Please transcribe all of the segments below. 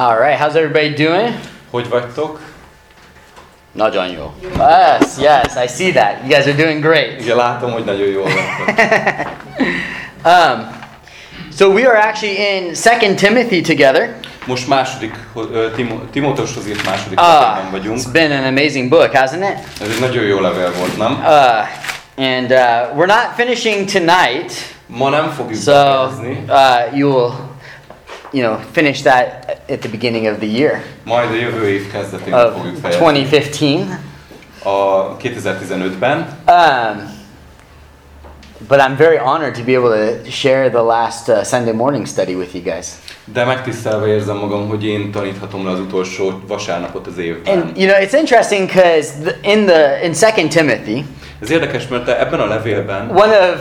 All right, how's everybody doing? Hogy vagytok? Nagyon jó. Yes, yes, I see that. You guys are doing great. Igen, látom, hogy nagyon jól. Um, so we are actually in Second Timothy together. Most második, ö, Timo- Timóteushoz írt második levélben vagyunk. it's been an amazing book, hasn't it? Ez egy nagyon jó levél volt, nem? Uh, and uh, we're not finishing tonight, Ma nem fogjuk so befejezni, uh, you will, you know, finish that at the beginning of the year majd a jövő év kezdetén of fogjuk fejezni. 2015. A 2015-ben. Um, but I'm very honored to be able to share the last uh, Sunday morning study with you guys. De megtisztelve érzem magam, hogy én taníthatom le az utolsó vasárnapot az évben. And you know, it's interesting because in the in Second Timothy, Ez érdekes, mert ebben a levélben one of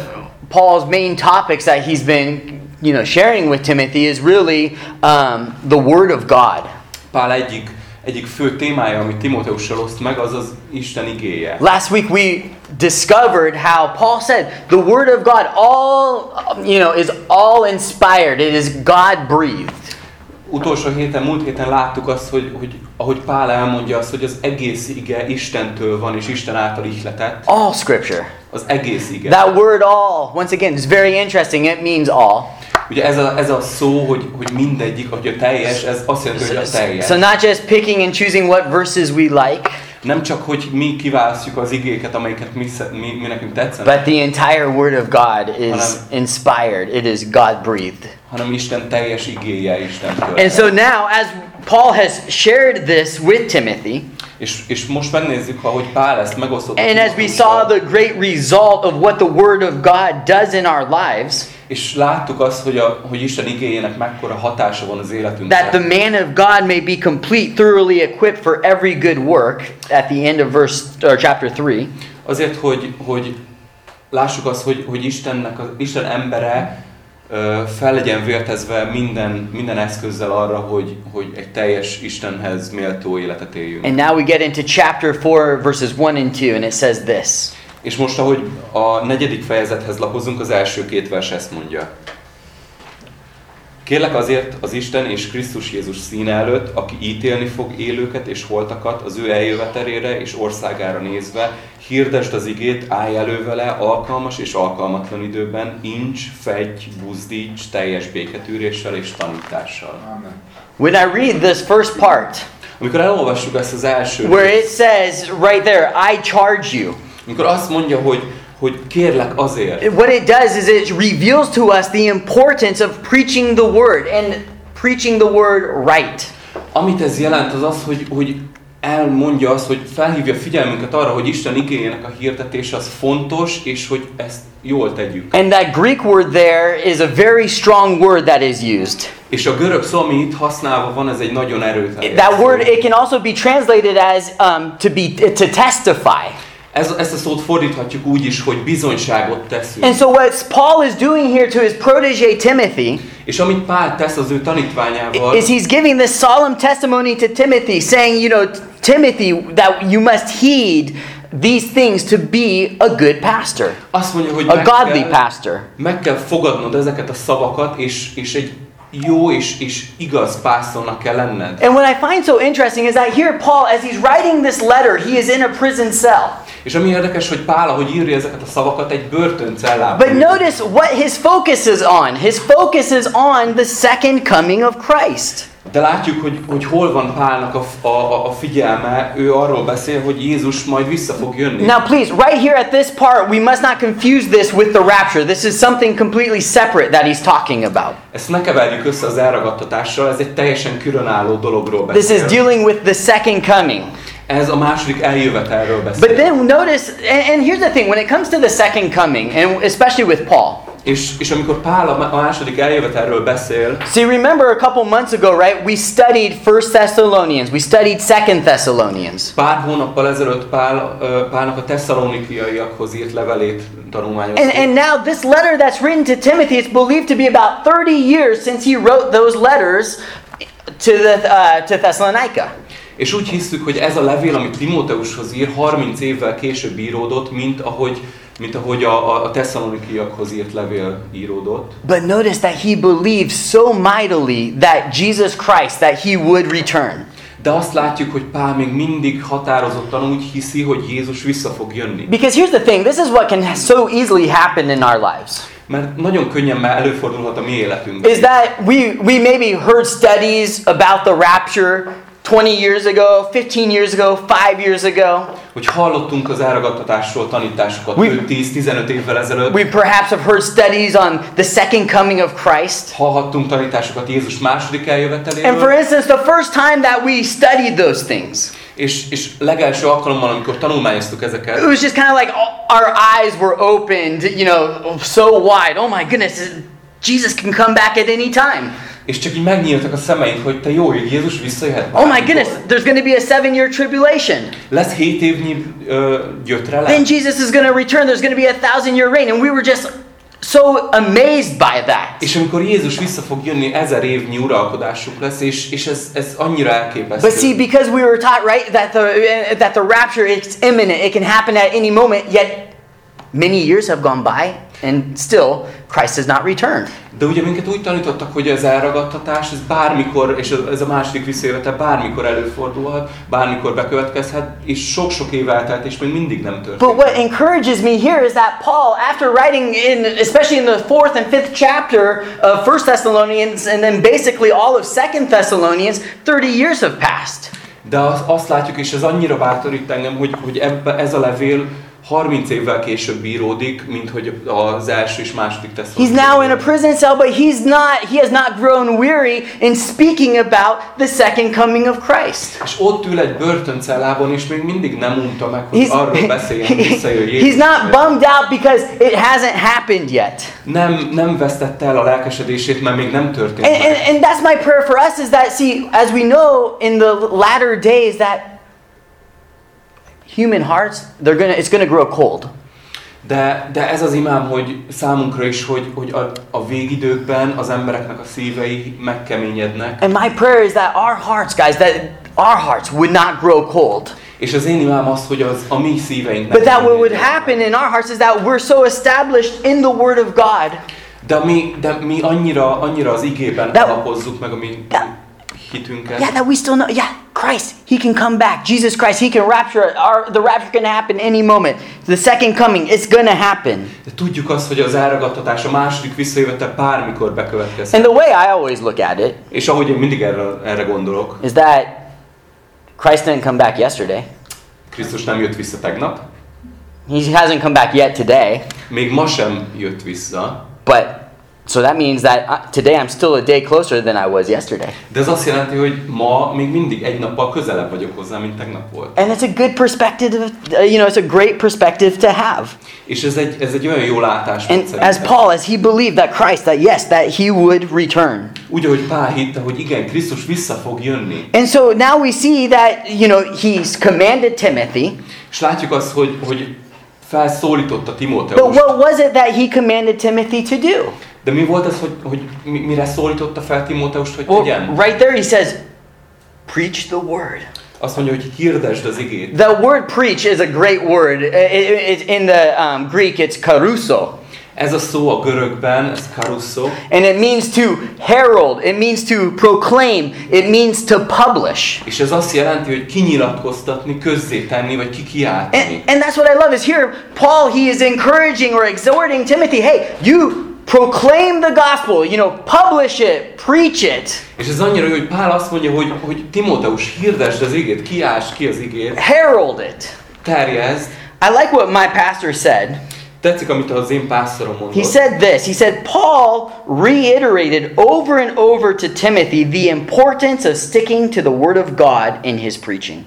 Paul's main topics that he's been, you know, sharing with Timothy is really um, the Word of God. Pál egyik, egyik fő témája, amit Timóteussal oszt meg, az az Isten igéje. Last week we discovered how Paul said the Word of God all, you know, is all inspired. It is God breathed. Utolsó héten, múlt héten láttuk azt, hogy, hogy ahogy Pál elmondja azt, hogy az egész ige Istentől van, és Isten által ihletett. All Scripture. Az egész ige. That word all, once again, is very interesting. It means all. Ugye ez a, ez a szó, hogy, hogy mindegyik, hogy a teljes, ez azt jelenti, hogy a teljes. So not just picking and choosing what verses we like, Nem csak, hogy mi kiválasztjuk az igéket, amelyeket mi, mi, mi nekünk tetszenek, but the entire Word of God is Hanem- inspired. It is God breathed. hanem Isten teljes igéje Istentől. And so now, as Paul has shared this with Timothy, És, és most megnézzük, ahogy Pál ezt megosztotta. and as we saw the great result of what the Word of God does in our lives, És láttuk azt, hogy, a, hogy Isten igéjének mekkora hatása van az életünkre. that the man of God may be complete, thoroughly equipped for every good work, at the end of verse or chapter 3. Azért, hogy, hogy lássuk azt, hogy, hogy Istennek, az, Isten embere fel legyen vértezve minden, minden eszközzel arra, hogy, hogy egy teljes Istenhez méltó életet éljünk. And now we get into chapter 4, verses 1 and 2, and it says this. És most, ahogy a negyedik fejezethez lapozunk, az első két vers ezt mondja. Kérlek azért az Isten és Krisztus Jézus színe előtt, aki ítélni fog élőket és holtakat az ő eljövetelére és országára nézve, hirdesd az igét, állj elő vele, alkalmas és alkalmatlan időben, incs, fegyj, buzdíts, teljes béketűréssel és tanítással. When I read this first part, Amikor elolvassuk ezt az első where it says right there, I charge you, amikor azt mondja, hogy, hogy kérlek azért, what it does is it reveals to us the importance of preaching the word and preaching the word right. Amit ez jelent, az az, hogy, hogy elmondja azt, hogy felhívja figyelmünket arra, hogy Isten igényének a hirdetése az fontos, és hogy ezt jól tegyük. And that Greek word there is a very strong word that is used. És a görög szó, ami itt használva van, ez egy nagyon erőteljes That word it can also be translated as um, to be to testify. Ez, ezt a szót fordíthatjuk úgy is, hogy bizonyságot teszünk. And so what Paul is doing here to his protege Timothy És amit Pál tesz az ő tanítványával, is he's giving this solemn testimony to Timothy, saying, you know, Timothy, that you must heed these things to be a good pastor, azt mondja, hogy a meg godly kell, pastor. meg kell fogadnod ezeket a szavakat, és, és egy jó és, és igaz pásztornak kell lenned. And what I find so interesting is that here Paul, as he's writing this letter, he is in a prison cell. És ami érdekes, hogy Pál, ahogy írja ezeket a szavakat, egy börtöncellában. But notice what his focus is on. His focus is on the second coming of Christ. De látjuk, hogy, hogy hol van Pálnak a, a, a figyelme, ő arról beszél, hogy Jézus majd vissza fog jönni. Now, please, right here at this part, we must not confuse this with the rapture. This is something completely separate that he's talking about. Ezt ne keverjük össze az elragadtatással, ez egy teljesen különálló dologról This beszél. is dealing with the second coming. Ez a második eljövetelről beszél. But then notice, and, and here's the thing when it comes to the second coming, and especially with Paul. És, és amikor Pál a második eljövetelről beszél, See, remember a couple months ago, right? We studied First Thessalonians, we studied Second Thessalonians. pár hónappal ezelőtt Pál, ö, Pálnak a tesszalonikiaiakhoz írt levelét tanulmányoztuk. And, and now, this letter that's written to Timothy, it's believed to be about 30 years since he wrote those letters to, the, uh, to Thessalonica. És úgy hisztük, hogy ez a levél, amit Timóteushoz ír, 30 évvel később íródott, mint ahogy mint ahogy a, a, a tesszalonikiakhoz írt levél íródott. But notice that he believed so mightily that Jesus Christ, that he would return. De azt látjuk, hogy Pál még mindig határozottan úgy hiszi, hogy Jézus vissza fog jönni. Because here's the thing this is what can so easily happen in our lives. Mert nagyon könnyen már előfordulhat a mi életünkben. Is that we, we maybe heard studies about the rapture 20 years ago, 15 years ago, 5 years ago. Hogy hallottunk az elragadtatásról tanításokat We- 5-10-15 évvel ezelőtt. We perhaps have heard studies on the second coming of Christ. Hallhattunk tanításokat Jézus második And for eljöveteléről. instance, the first time that we studied those things, És, és legelső alkalommal, amikor tanulmányoztuk ezeket, it was just kind of like our eyes were opened, you know, so wide. Oh my goodness, Jesus can come back at any time. És csak így megnyíltak a szemeink, hogy te jó, ég, Jézus visszajöhet Oh my goodness, there's going to be a seven year tribulation. Lesz hét évnyi ö, gyötrelem. Then Jesus is going to return. There's going to be a thousand year reign. And we were just so amazed by that. És amikor Jézus vissza fog jönni, ezer évnyi uralkodásuk lesz, és, és ez, ez annyira elképesztő. But see, because we were taught, right, that the, that the rapture, it's imminent, it can happen at any moment, yet many years have gone by, and still Christ has not returned. De ugye minket úgy tanítottak, hogy az elragadtatás, ez bármikor, és ez- ez a második visszajövetel bármikor előfordulhat, bármikor bekövetkezhet, és sok-sok év eltelt, és még mindig nem történt. But what encourages me here is that Paul, after writing in, especially in the fourth and fifth chapter of First Thessalonians, and then basically all of Second Thessalonians, 30 years have passed. De az, azt látjuk, és ez annyira bátorít engem, hogy, hogy ebbe, ez a levél 30 évvel később íródik, mint hogy az első és második. He's now in a prison cell, but he's not, he has not grown weary in speaking about the second coming of Christ. És ott ül egy börtöncellában, és még mindig nem unta meg, hogy He's, arról beszéljen, visszajön Jézus. he's not bummed out because it hasn't happened yet. Nem, nem vesztette el a lelkesedését, mert még nem történt And, meg. and, and that's my prayer for us is that, see, as we know in the latter days, that human hearts, they're gonna, it's gonna grow cold. De, de ez az imám, hogy számunkra is, hogy, hogy a, a végidőkben az embereknek a szívei megkeményednek. And my prayer is that our hearts, guys, that our hearts would not grow cold. És az én imám az, hogy az a mi szíveink But that what would happen in our hearts is that we're so established in the Word of God De mi, de mi annyira, annyira az igében That- alapozzuk meg a mi That- hitünket. Yeah, that we still know. Yeah, Christ, He can come back. Jesus Christ, He can rapture. Our, the rapture can happen any moment. The second coming, it's gonna happen. De tudjuk azt, hogy az elragadtatás, a második visszajövetel bármikor bekövetkezhet. And the way I always look at it És ahogy én mindig erre, erre gondolok, is that Christ didn't come back yesterday. Krisztus nem jött vissza tegnap, He hasn't come back yet today. még ma sem jött vissza, But so that means that uh, today I'm still a day closer than I was yesterday. de ez azt jelenti, hogy ma még mindig egy nappal közelebb vagyok hozzá, mint tegnap volt. And it's a good perspective. uh, You know, it's a great perspective to have. És ez egy, ez egy olyan jó látás, And as Paul, as he believed that Christ, that yes, that he would return. Úgy, ahogy Pál hitte, hogy igen, Krisztus vissza fog jönni. And so now we see that, you know, he's commanded Timothy. És látjuk azt, hogy, hogy felszólította But Timóteus. what was it that he commanded Timothy to do? De mi volt ez, hogy, hogy mi- mire szólította fel Timóteust, hogy Well, tegyen? right there he says, preach the word. Azt mondja, hogy hirdesd az igét. The word preach is a great word. It- it- it's in the um, Greek, it's caruso. Ez a szó a görögben, ez karusso, And it means to herald, it means to proclaim, it means to publish. és ez azt jelenti, hogy kinyilatkoztatni, közzétenni, vagy kikiáltani. And, and that's what I love is here, Paul, he is encouraging or exhorting Timothy, hey, you proclaim the gospel, you know, publish it, preach it, És ez annyira jó, hogy Pál azt mondja, hogy, hogy Timóteus, hirdesd az igét, kiáss ki az igét, herald it. terjezd. I like what my pastor said. Tetszik, amit az én pásztorom He mondott. said this. He said, Paul reiterated over and over to Timothy the importance of sticking to the word of God in his preaching.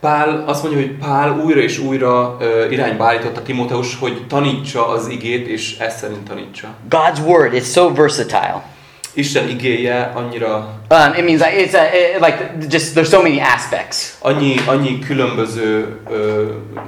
Pál azt mondja, hogy Pál újra és újra uh, irányba állította Timóteus, hogy tanítsa az igét, és ezt szerint tanítsa. God's word, it's so versatile. Isten igéje annyira, Um, it means like it's a, it, like just there's so many aspects. annyi, annyi különböző ö,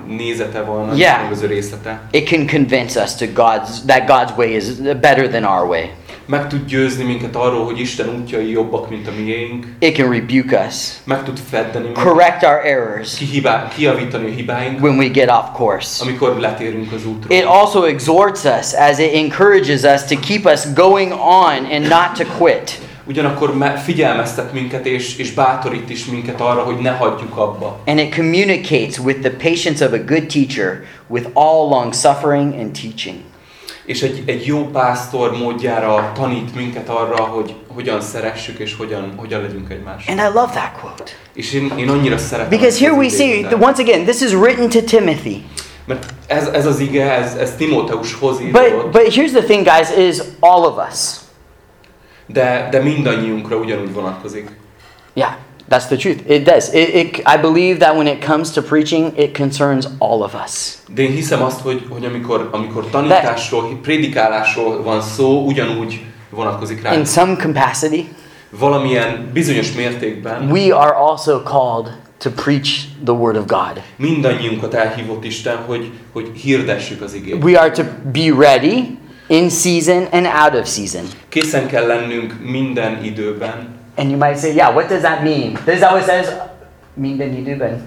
nézete van, annyi Yeah. különböző részlete. It can convince us to God's that God's way is better than our way. Meg tud győzni minket arról, hogy Isten útjai jobbak, mint a miénk, It can rebuke us, meg tud feddeni minket, correct our errors kihibá, kijavítani a hibáink, when we get off course. amikor letérünk az útról. It also exhorts us as it encourages us to keep us going on and not to quit. Ugyanakkor me- figyelmeztet minket és, és bátorít is minket arra, hogy ne hagyjuk abba. And it communicates with the patience of a good teacher with all long suffering and teaching. És egy, egy jó pásztor módjára tanít minket arra, hogy hogyan szeressük és hogyan, hogyan legyünk egymás. And I love that quote. És én, én annyira szeretem. Because here we see, once again, this is written to Timothy. Mert ez, ez az ige, ez, ez Timóteushoz But, íródott, but here's the thing, guys, is all of us. de, de mindannyiunkra ugyanúgy vonatkozik. Yeah, that's the truth. It does. It, it, I believe that when it comes to preaching, it concerns all of us. De én hiszem azt, hogy, hogy amikor, amikor tanításról, prédikálásról van szó, ugyanúgy vonatkozik In rá. some capacity, Valamilyen bizonyos mértékben we are also called to preach the Word of God. mindannyiunkat elhívott Isten, hogy, hogy hirdessük az igét. We are to be ready in season and out of season. Készen kell lennünk minden időben, And you might say, yeah, what does that mean? Is that what it says? Minden időben.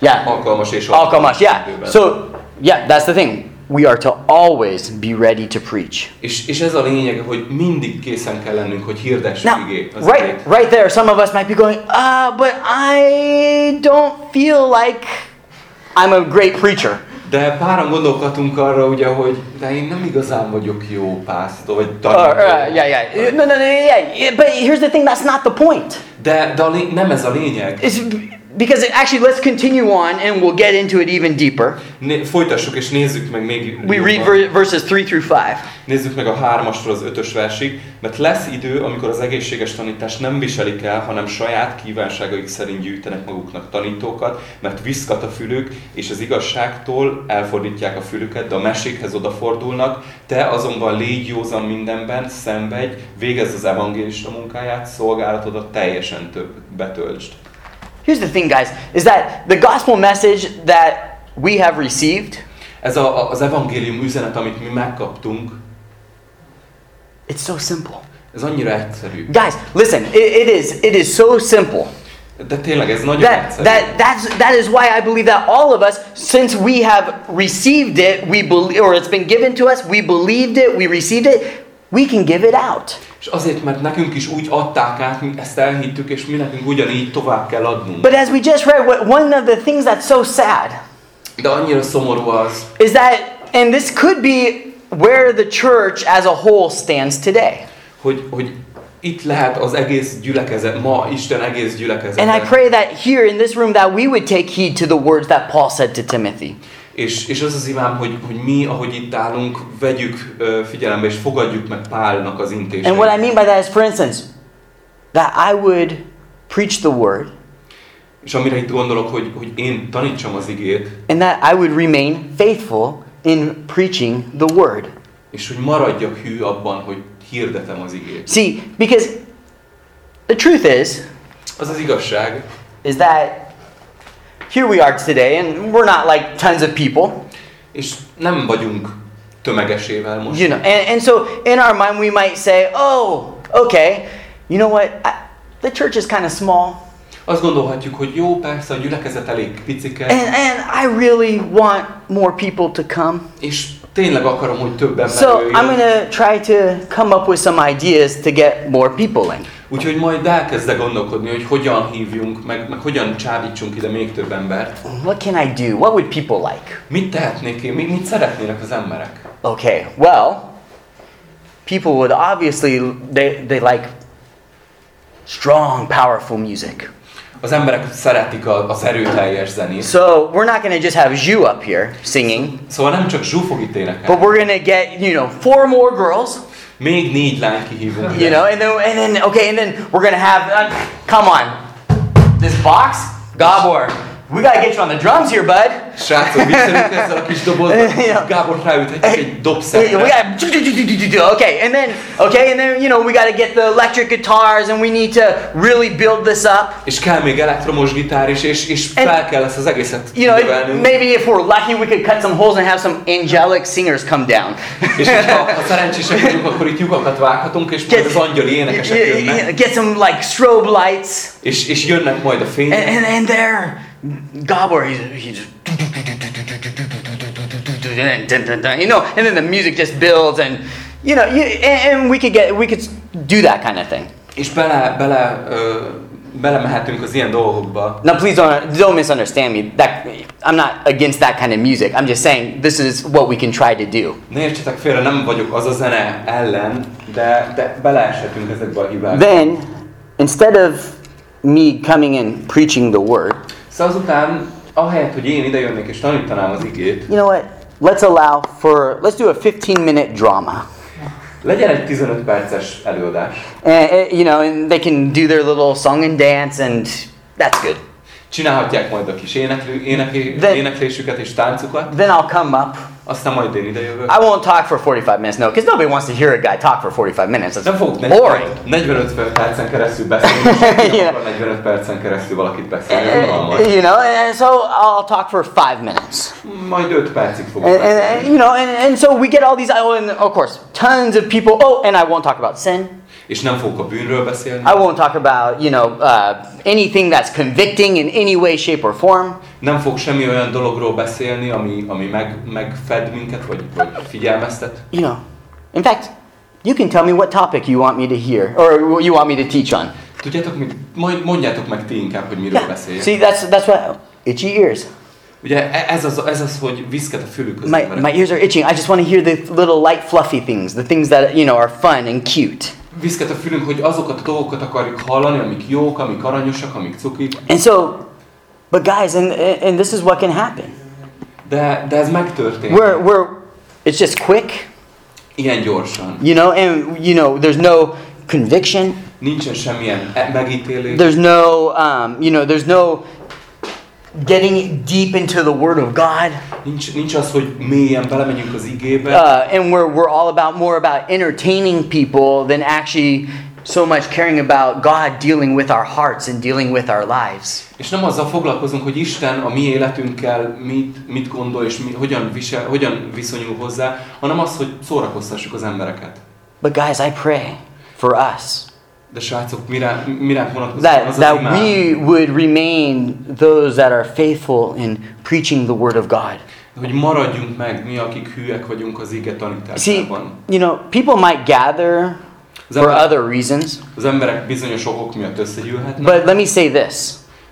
Yeah, alkalmas és alkalmas, yeah. So, yeah, that's the thing. We are to always be ready to preach. és, és ez a lényeg, hogy mindig készen kell lennünk, hogy hirdessük Now, igét, right, igét. right there, some of us might be going, ah, but I don't feel like I'm a great preacher. De páran gondolkatunk arra, ugye, hogy de én nem igazán vagyok jó pásztor, vagy tanító. uh, yeah, yeah. No, no, no, yeah. But here's the thing, that's not the point. De, de lé- nem ez a lényeg. It's because actually, let's continue on and we'll get into it even deeper. Né- folytassuk és nézzük meg még We read ver- verses 3 through 5. Nézzük meg a hármastól az ötös versig, mert lesz idő, amikor az egészséges tanítást nem viselik el, hanem saját kívánságaik szerint gyűjtenek maguknak tanítókat, mert viszkat a fülük, és az igazságtól elfordítják a fülüket, de a mesékhez odafordulnak, te azonban légy józan mindenben, szenvedj, végezd az evangélista munkáját, szolgálatodat teljesen több betöltsd. Here's the thing, guys, is that the gospel message that we have received, Ez a, az evangélium üzenet, amit mi megkaptunk, it's so simple. ez annyira egyszerű. Guys, listen, it, it is it is so simple. De tényleg ez nagyon That, egyszerű. that, that's, that is why I believe that all of us, since we have received it, we believe, or it's been given to us, we believed it, we received it, we can give it out. És azért, mert nekünk is úgy adták át, mi ezt elhittük, és mi nekünk ugyanígy tovább kell adnunk. But as we just read, one of the things that's so sad De annyira szomorú az, is that, and this could be where the church as a whole stands today. hogy, hogy itt lehet az egész gyülekezet, ma Isten egész And I gyülekezet. pray that here in this room that we would take heed to the words that Paul said to Timothy. És, és az az imám, hogy, hogy mi, ahogy itt állunk, vegyük figyelembe, és fogadjuk meg Pálnak az intéseit. And what I mean by that is, for instance, that I would preach the word És amire itt gondolok, hogy, hogy én tanítsam az igét, and that I would remain faithful in preaching the word. és hogy maradjak hű abban, hogy hirdetem az igét. See, because the truth is, Az az igazság, is that here we are today, and we're not like tons of people, és nem vagyunk tömegesével most. you know. And, and so in our mind, we might say, oh, okay, you know what? I, the church is kind of small, Azt gondolhatjuk, hogy jó, persze, a gyülekezet elég picike, and, and I really want more people to come. és tényleg akarom, hogy több ember So jöjjön. I'm going to try to come up with some ideas to get more people in. Úgyhogy majd elkezdek gondolkodni, hogy hogyan hívjunk, meg, meg hogyan csábítsunk ide még több embert. What can I do? What would people like? Mit tehetnék én? Mit, mit szeretnének az emberek? Okay, well, people would obviously they, they like strong, powerful music. Az emberek szeretik a, az erőteljes zenét. So we're not going to just have Zhu up here singing, Szóval nem csak zsúfog itt but énekel. we're going to get you know four more girls, Még négy lány kihívunk. you know, and then and then okay, and then we're going to have uh, come on, this box, Gabor, we got to get you on the drums here, bud. Srácok, viccelünk ezzel a kis dobozzal. Gábor ráüthetjük egy Hey, we dobszerre. Got okay, and then okay, and then you know we got to get the electric guitars, and we need to really build this up. És kell még elektromos gitár is, és, és And- fel kell ezt az egészet You know, növelnünk. maybe if we're lucky, we could cut some holes and have some angelic singers come down. És hogyha ha szerencsések vagyunk, akkor itt lyukakat vághatunk, és majd az angyali énekesek jönnek, get some like strobe lights, és, és jönnek majd a and fények. and, and there, Gabor, he's, he's you know, and then the music just builds, and you know, you, and, we could get we could do that kind of thing. És bele, bele, ö, belemehetünk az ilyen dolgokba. Now, please don't don't misunderstand me. That I'm not against that kind of music. I'm just saying this is what we can try to do. Ne értsetek félre, nem vagyok az a zene ellen, de, de beleeshetünk ezekbe a hibákba. Then, instead of me coming and preaching the word, Szóval azután, ahelyett, hogy én ide jönnék és tanítanám az igét, you know what? Let's allow for let's do a 15 minute drama. Legyen egy 15 perces előadás. And, uh, you know, and they can do their little song and dance, and that's good. Csinálhatják majd a kis éneklő, éneké, De- éneklésüket és táncukat, Then I'll come up. Aztán majd én ide jövök. I won't talk for 45 minutes, no, because nobody wants to hear a guy talk for 45 minutes. Nem That's fogok boring. 45 percen keresztül beszélni, Yeah. akar 45 percen keresztül valakit beszélni, unalmas. You know, and so I'll talk for five minutes. Majd 5 percig fogok And, and, and, you know, and, and so we get all these, oh, and of course, tons of people. Oh, and I won't talk about sin. És nem fogok a bűnről beszélni, I won't talk about, you know, uh, anything that's convicting in any way, shape, or form. nem fogok semmi olyan dologról beszélni, ami, ami meg, megfed minket, vagy, vagy figyelmeztet. You know, in fact, you can tell me what topic you want me to hear or you want me to teach on. Tudjátok? Majd mondjátok meg ti inkább, hogy miről Yeah. beszéljek. See, that's that's what itchy ears. Ugye e- ez az, ez az, hogy viszket a fülük az My, my ears are itching. I just want to hear the little light, fluffy things, the things that you know are fun and cute. Viszket a fülünk, hogy azokat a dolgokat akarjuk hallani, amik jók, amik aranyosak, amik cukik. And so, but guys, and and this is what can happen. De, de ez megtörtént. We're we're it's just quick, Ilyen gyorsan. you know, and you know there's no conviction. Nincsen semmilyen megítélés. There's no um, you know there's no getting deep into the Word of God. Nincs, nincs az, hogy mélyen belemegyünk az igébe. uh, and we're, we're all about more about entertaining people than actually so much caring about God dealing with our hearts and dealing with our lives. És nem azzal foglalkozunk, hogy Isten a mi életünkkel mit, mit gondol és mi, hogyan, visel, hogyan viszonyul hozzá, hanem az, hogy szórakoztassuk az embereket. But guys, I pray for us De srácok, mire, mire that, that imád, we would remain those that are faithful in preaching the Word of God. hogy maradjunk meg, mi, akik hűek vagyunk az ige See, tanításában. you know, people might gather Az, for ember, other reasons, az emberek bizonyos okok miatt összegyűlhetnek, but let me say this,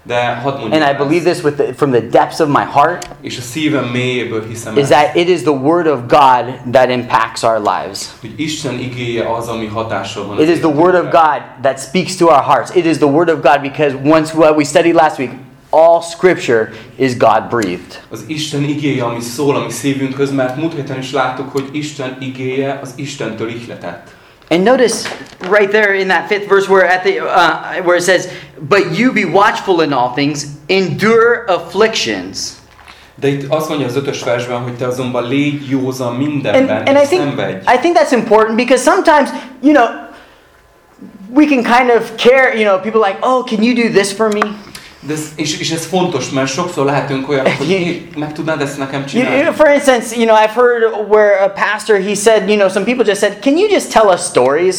de hadd and I believe this with the, from the depths of my heart, és a szívem mélyéből hiszem is that it is the Word of God that impacts our lives. hogy Isten igéje az, ami hatással van. It is the Word of. God that speaks to our hearts. It is the Word of God because once what we studied last week, all Scripture is God breathed. Az Isten igéje, ami szól a mi szívünkhöz, mert múlt héten is láttuk, hogy Isten igéje az Istentől ihletett. And notice right there in that fifth verse where at the uh, where it says, "But you be watchful in all things, endure afflictions." De itt azt mondja az ötös versben, hogy te azonban légy józan And, mindenben, and I think szenvedj. I think that's important because sometimes you know we can kind of care. You know, people like, "Oh, can you do this for me?" De ez, és, és ez fontos, mert sokszor lehetünk olyan, hogy "Hé, meg tudnád ezt nekem You, you csinálni. for instance, you know, I've heard where a pastor he said, you know, some people just said, "Can you just tell us stories?"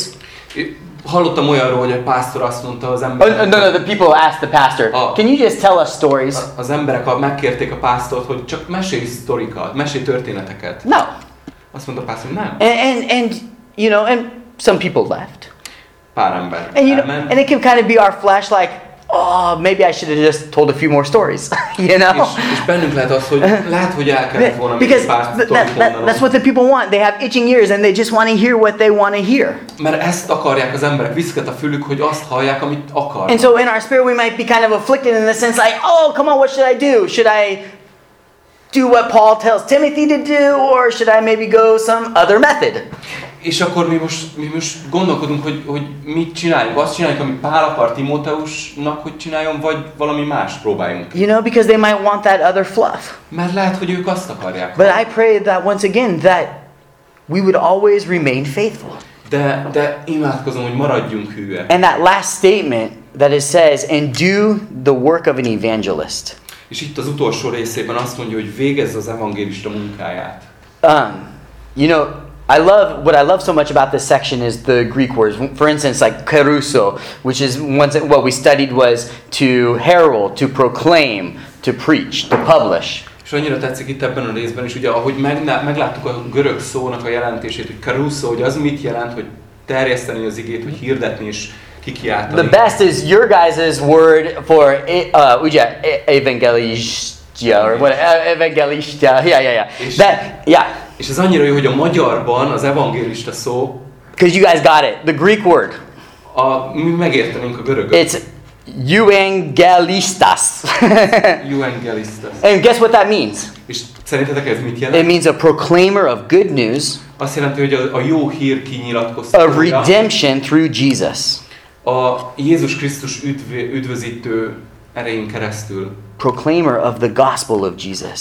Hallottam olyanról, hogy egy pásztor azt mondta az Oh, emberek, no, no, the people asked the pastor, Oh. "Can you just tell us stories?" az emberek a- megkérték a pásztort, hogy csak mesélj sztorikat, mesélj történeteket. No, Azt mondta a pásztor, nem. and and, and you know, and some people left, Pár ember and you know, and it can kind of be our flesh, like, "Oh, maybe I should have just told a few more stories," you know. És, és bennünk lehet az, hogy lehet, hogy el kellett volna Because pár that, that, mondanom. that's what the people want. They have itching ears and they just want to hear what they want to hear. Mert ezt akarják az emberek, viszket a fülük, hogy azt hallják, amit akar. And so in our spirit, we might be kind of afflicted in the sense like, oh, come on, what should I do? Should I do what Paul tells Timothy to do, or should I maybe go some other method? És akkor mi most, mi most gondolkodunk, hogy, hogy mit csináljunk. Azt csináljuk, ami Pál akar Timóteusnak, hogy csináljon, vagy valami más próbáljunk. You know, because they might want that other fluff. Mert lehet, hogy ők azt akarják. But I pray that once again that we would always remain faithful. De, de imádkozom, hogy maradjunk hűek. And that last statement that it says, and do the work of an evangelist. És itt az utolsó részében azt mondja, hogy végezz az evangélista munkáját. Um, you know, I love what I love so much about this section is the Greek words. For instance, like caruso, which is once what we studied was to herald, to proclaim, to preach, to publish. És annyira tetszik itt ebben a részben is, ugye ahogy meg, megláttuk a görög szónak a jelentését, hogy caruso, hogy az mit jelent, hogy terjeszteni az igét, hogy hirdetni és kikiáltani. The best is your guys' word for uh, ugye, evangelistia or what evangelista. Yeah, yeah, yeah. That yeah, És ez annyira jó, hogy a magyarban az evangélista szó, because you guys got it. The Greek word. a, mi megértenénk a görögöt. It's evangelistas. Evangelistas. and guess what that means? És szerintetek ez mit It jelent? means a proclaimer of good news Azt jelenti, hogy a, a jó hír kinyilatkoztatója, redemption through Jesus. a Jézus Krisztus üdv, üdvözítő erején keresztül. Proclaimer of the gospel of Jesus.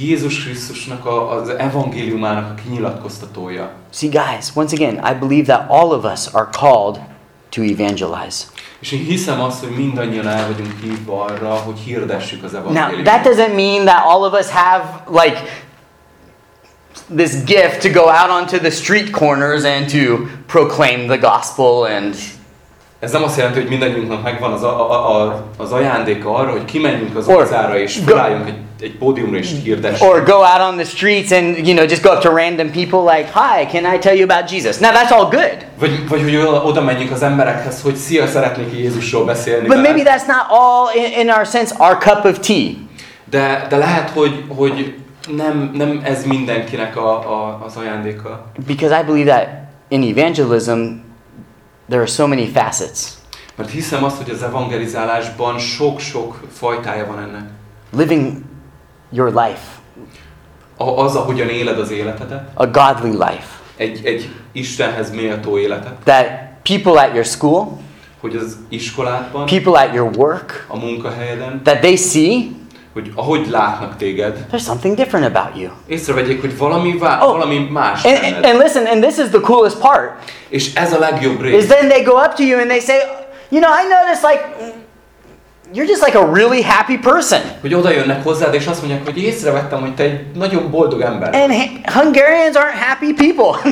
Jézus Krisztusnak a, az evangéliumának a kinyilatkoztatója. See, guys, once again, I believe that all of us are called to evangelize. És én hiszem azt, hogy mindannyian el vagyunk hívva arra, hogy hirdessük az Now, evangéliumot. that doesn't mean that all of us have like this gift to go out onto the street corners and to proclaim the gospel and Ez nem azt jelenti, hogy mindannyiunknak megvan az, a, a, a, az ajándéka arra, hogy kimenjünk az utcára és felálljunk egy, egy pódiumra és hirdessük. or go out on the streets and you know just go up to random people like, "Hi, can I tell you about Jesus?" Now that's all good. Vagy, vagy hogy oda, oda menjünk az emberekhez, hogy szia, szeretnék Jézusról beszélni. But veled. maybe that's not all in, in our sense our cup of tea. De, de lehet, hogy, hogy nem, nem ez mindenkinek a, a, az ajándéka. Because I believe that in evangelism there are so many facets. Mert hiszem azt, hogy az evangelizálásban sok-sok fajtája van ennek. Living your life, A- Az, ahogyan éled az életedet, a godly life. egy, egy Istenhez méltó életet, That people at your school, hogy az iskoládban, people at your work, a munkahelyeden, that they see hogy ahogy látnak téged, there's something different about you. észrevegyék, hogy valami, vá- Oh. valami más And, benned. and, listen, and this is the coolest part, És ez a legjobb is rész. then they go up to you and they say, you know, I noticed like you're just like a really happy person. Hogy oda jönnek hozzád, és azt mondják, hogy észrevettem, hogy te egy nagyon boldog ember. And Hungarians aren't happy people.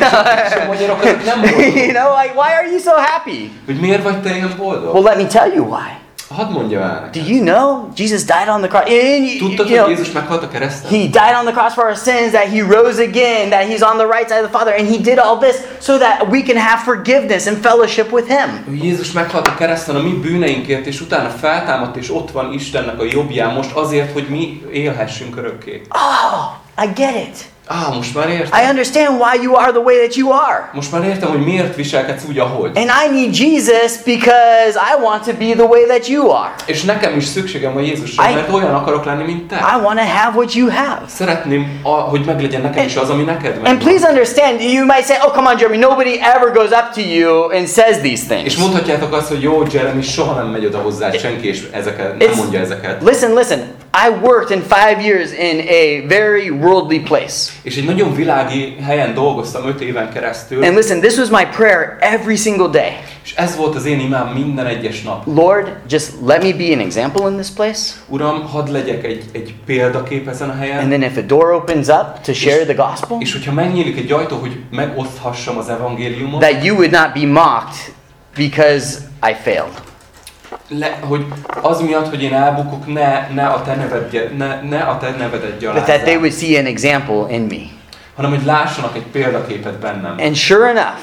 És a magyarok nem you know, like why are you so happy? Hogy miért vagy te ilyen boldog? Well, let me tell you why. Hadd mondja el Do neked. you know Jesus died on the cross? And you, Tudtad, you know, hogy Jézus meghalt a kereszten? He died on the cross for our sins, that He rose again, that He's on the right side of the Father, and He did all this so that we can have forgiveness and fellowship with Him. Jézus meghalt a kereszten a mi bűneinkért, és utána feltámadt, és ott van Istennek a jobbján most azért, hogy mi élhessünk örökké. Oh, I get it. Á, most már I értem. understand why you are the way that you are. Most már értem, hogy miért viselkedsz úgy, ahogy. And I need Jesus because I want to be the way that you are. És nekem is szükségem van Jézusra, I- mert olyan akarok lenni, mint te. I want to have what you have. Szeretném, a, hogy meglegyen nekem is az, ami neked And megvan. please understand, you might say, oh, come on, Jeremy, nobody ever goes up to you and says these És things. mondhatjátok azt, hogy jó, Jeremy, soha nem megy oda hozzá senki, és ezeket, nem It's- mondja ezeket. Listen, listen. I worked in five years in a very worldly place. És egy nagyon világi helyen dolgoztam öt éven keresztül, And listen, this was my prayer every single day. és ez volt az én imám minden egyes nap. Lord, just let me be an example in this place. Uram, hadd legyek egy, egy példakép ezen a And helyen, then if a door opens up to share the gospel, és hogyha megnyílik egy ajtó, hogy megoszthassam az evangéliumot, that you would not be mocked because I failed. Le, hogy az miatt, hogy én elbukok, ne, ne, a, te neved, ne, ne a te nevedet But that they would see an example in me. hanem hogy lássanak egy példaképet bennem. And sure enough,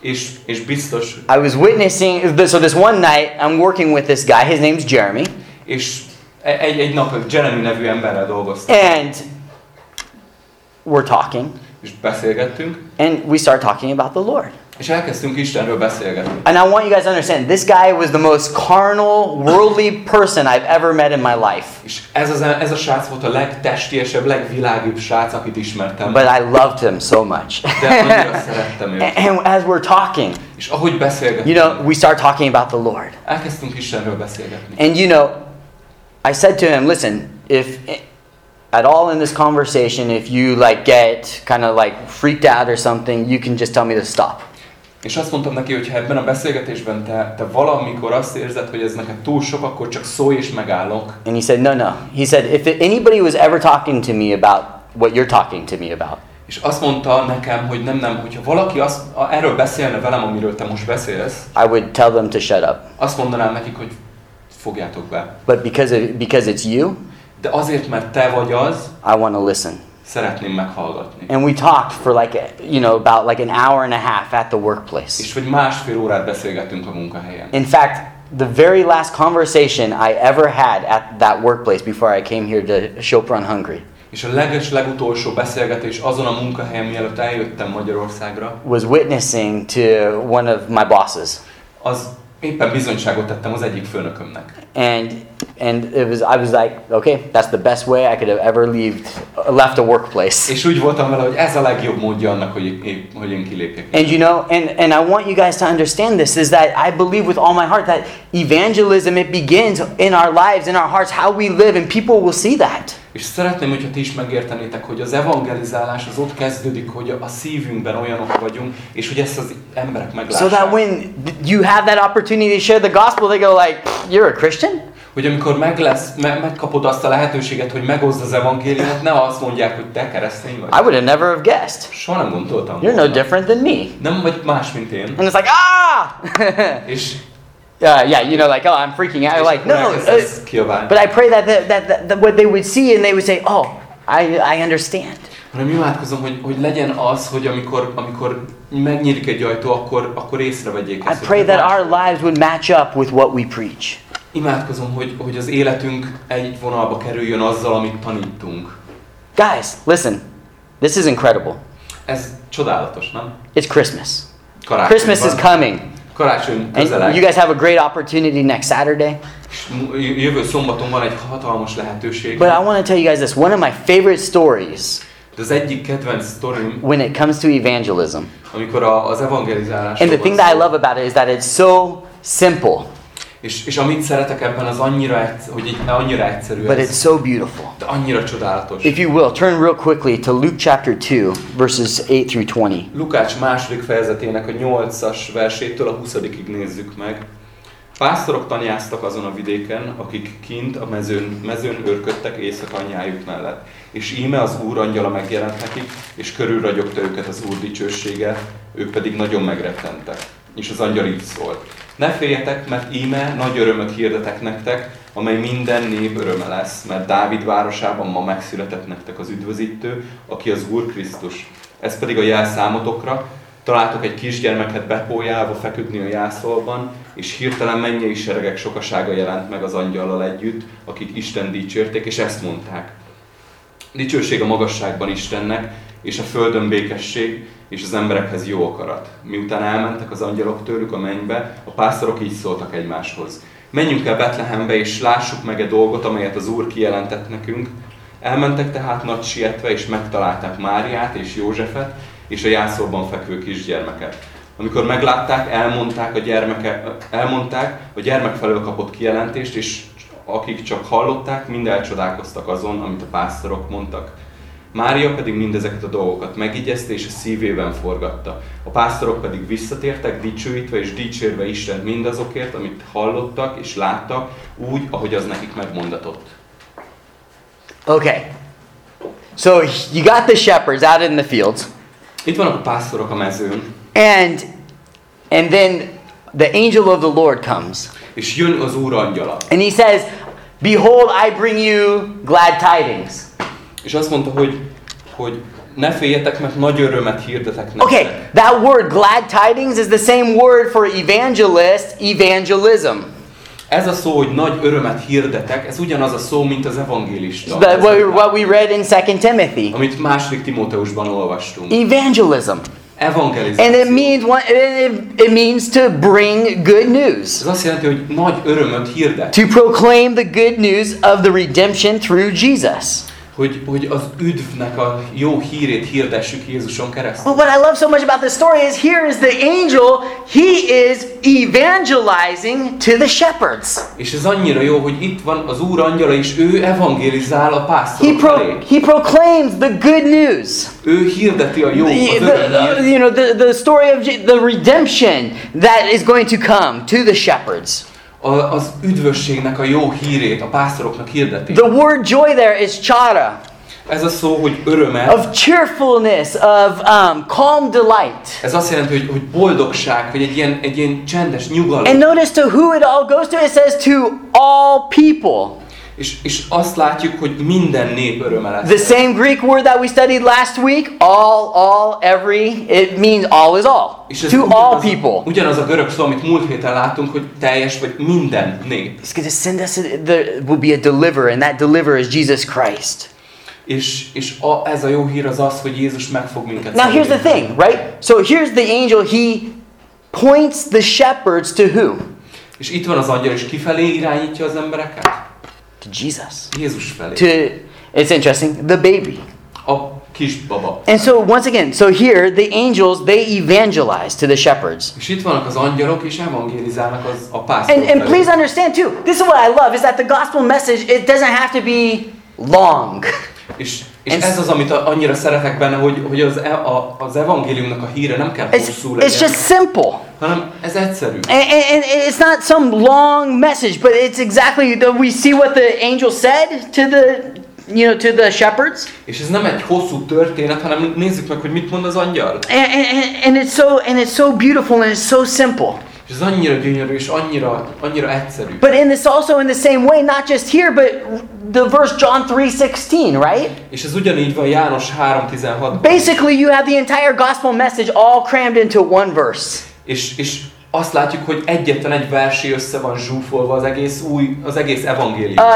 És, és biztos, I was witnessing. So this one night, I'm working with this guy. His name's Jeremy, és e- egy, egy nap Jeremy nevű emberrel dolgoztam, and we're talking, és beszélgettünk, and we start talking about the Lord. És elkezdtünk Istenről beszélgetni. And I want you guys to understand this guy was the most carnal, worldly person I've ever met in my life. És ez, az, ez a srác volt a legtestiesebb, legvilágibb srác, akit ismertem. But I loved him so much. De annyira szerettem őt. and as we're talking, És ahogy beszélgettünk, you know, we start talking about the Lord. elkezdtünk Istenről beszélgetni. And you know, I said to him, listen, if at all in this conversation, if you like get kind of like freaked out or something, you can just tell me to stop. És azt mondtam neki, hogy ha ebben a beszélgetésben te, te valamikor azt érzed, hogy ez neked túl sok, akkor csak szólj és megállok. And he said, no, no. He said, if anybody was ever talking to me about what you're talking to me about, És azt mondta nekem, hogy nem, nem, hogyha valaki azt, erről beszélne velem, amiről te most beszélsz, I would tell them to shut up. azt mondanám nekik, hogy fogjátok be. But because, of, because it's you, De azért, mert te vagy az, I want to listen. Szeretném meghallgatni. And we talked for like, a, you know, about like an hour and a half at the workplace. És hogy másfél órát beszélgettünk a munkahelyen. In fact, the very last conversation I ever had at that workplace before I came here to Sopron, Hungary És a leges legutolsó beszélgetés azon a munkahelyen, mielőtt eljöttem Magyarországra, was witnessing to one of my bosses. az éppen bizonyságot tettem az egyik főnökömnek. And and it was I was like, okay, that's the best way I could have ever left left a workplace. És úgy voltam vele, hogy ez a legjobb módja annak, hogy hogy én kilépjek. And you know, and, and I want you guys to understand this is that I believe with all my heart that evangelism it begins in our lives, in our hearts, how we live, and people will see that. És szeretném, hogyha ti is megértenétek, hogy az evangelizálás az ott kezdődik, hogy a szívünkben olyanok vagyunk, és hogy ezt az emberek So meglássák. that when you have that opportunity to share the gospel, they go like, "You're a Christian?" Hogy amikor meg lesz, me, megkapod azt a lehetőséget, hogy megoszd az evangéliumot, ne azt mondják, hogy te keresztény vagy. I would have never have guessed. Soha nem gondoltam. You're no volna. different than me. Nem vagy más, mint én. And it's like, ah! És uh, yeah, you know, like, oh, I'm freaking out. Like, no, uh, but I pray that, that, that, that, what they would see and they would say, oh, I, I understand. hanem imádkozom, hogy, hogy legyen az, hogy amikor, amikor megnyílik egy ajtó, akkor, akkor észrevegyék I ezt. pray hogy that our lives would match up with what we preach. Imádkozom, hogy, hogy az életünk egy vonalba kerüljön azzal, amit tanítunk. Guys, listen, this is incredible. Ez csodálatos, nem? It's Christmas. Karácsony Christmas is van. coming. Karácsony közeleg. you guys have a great opportunity next Saturday. Jövő szombaton van egy hatalmas lehetőség. But I want to tell you guys this one of my favorite stories De az egyik kedvenc sztorim, when it comes to evangelism. amikor a, az evangelizálás. And the thing that I love about it is that it's so simple, És, és amit szeretek ebben, az annyira, hogy egy, annyira egyszerű but ez, it's so beautiful. de annyira csodálatos. If you will, turn real quickly to Luke chapter 2, verses 8 through 20. Lukács második fejezetének a 8-as versétől a 20-ig nézzük meg. Pásztorok tanyáztak azon a vidéken, akik kint a mezőn, mezőn őrködtek éjszaka anyjájuk mellett. És íme az Úr angyala megjelent nekik, és körülragyogta őket az Úr dicsősége, ők pedig nagyon megrettentek. És az angyal így szólt. Ne féljetek, mert íme nagy örömöt hirdetek nektek, amely minden nép öröme lesz, mert Dávid városában ma megszületett nektek az üdvözítő, aki az Úr Krisztus. Ez pedig a jel számotokra, találtok egy kisgyermeket bepójálva feküdni a jászolban, és hirtelen mennyei seregek sokasága jelent meg az angyallal együtt, akik Isten dicsérték, és ezt mondták. Dicsőség a magasságban Istennek, és a földön békesség, és az emberekhez jó akarat. Miután elmentek az angyalok tőlük a mennybe, a pásztorok így szóltak egymáshoz. Menjünk el Betlehembe, és lássuk meg egy dolgot, amelyet az Úr kijelentett nekünk. Elmentek tehát nagy sietve, és megtalálták Máriát és Józsefet, és a jászolban fekvő kisgyermeket. Amikor meglátták, elmondták a, gyermeke, elmondták a gyermek felől kapott kijelentést, és akik csak hallották, mind elcsodálkoztak azon, amit a pásztorok mondtak. Mária pedig mindezeket a dolgokat megigyezte és a szívében forgatta. A pásztorok pedig visszatértek, dicsőítve és dicsérve Isten mindazokért, amit hallottak és láttak, úgy, ahogy az nekik megmondatott. Okay. So you got the shepherds out in the fields, Itt vannak a pásztorok a mezőn, and and then the angel of the Lord comes. és jön az Úr angyala. And he says, Behold, I bring you glad tidings. És azt mondta, hogy, hogy ne féljetek, mert nagy örömet hirdetek nektek. Okay, that word glad tidings is the same word for evangelist, evangelism. Ez a szó, hogy nagy örömet hirdetek, ez ugyanaz a szó, mint az evangélista. That what, what we read in 2 Timothy. Amit második Timóteusban olvastunk. Evangelism. And it means one, it, it means to bring good news. Ez azt jelenti, hogy nagy örömöt hirdet. To proclaim the good news of the redemption through Jesus. Hogy, hogy az üdvnek a jó hírét hirdessük Jézuson keresztül. But what I love so much about this story is here is the angel, he is evangelizing to the shepherds. És ez annyira jó, hogy itt van az Úr angyala, és ő evangélizál a He, pásztorok felé. pro, he proclaims the good news. Ő hirdeti a jó, The, the- you know, the, the story of the redemption that is going to come to the shepherds. Az üdvösségnek a jó hírét a pásztoroknak hirdeti. The word joy there is chara, Ez a szó, hogy öröme, of cheerfulness, of um, calm delight. ez azt jelenti, hogy, hogy boldogság, vagy egy ilyen, egy ilyen csendes nyugalom. And notice to who it all goes to. It says to all people. És, és azt látjuk, hogy minden nép öröme lesz. The same Greek word that we studied last week, all, all, every, it means all is all. És To all ugyanaz, people. ugyanaz a görög szó, amit múlt héten láttunk, hogy teljes vagy minden nép. It's going to send us, a, there will be a deliverer, and that deliverer is Jesus Christ. És, és a, ez a jó hír az az, hogy Jézus meg fog minket Now here's the thing, right? So here's the angel, he points the shepherds to who? És itt van az angyal, és kifelé irányítja az embereket? To Jesus. Jézus felé. To, it's interesting, the baby. Oh, a kisbaba. And so once again, so here the angels, they evangelize to the shepherds. És itt vannak az angyalok, és evangélizálnak az a pásztorok And, and please understand too, this is what I love, is that the gospel message, it doesn't have to be long. És, és And- ez az, amit annyira szeretek benne, hogy, hogy az, e, a, az evangéliumnak a híre nem kell It's, hosszú legyen, it's just simple. hanem ez egyszerű. And, and, and it's not some long message, but it's exactly, the, we see what the angel said to the, you know, to the shepherds. És ez nem egy hosszú történet, hanem nézzük meg, hogy mit mond az angyal. And, and, and it's so and it's so beautiful and it's so simple. És ez annyira gyönyörű, és annyira, annyira egyszerű. But in this also in the same way, not just here, but the verse John 3:16, right? És ez ugyanígy van János 3.16 Basically, you have the entire gospel message all crammed into one verse. és, és azt látjuk, hogy egyetlen egy versé össze van zsúfolva az egész új, az egész evangélium. Uh,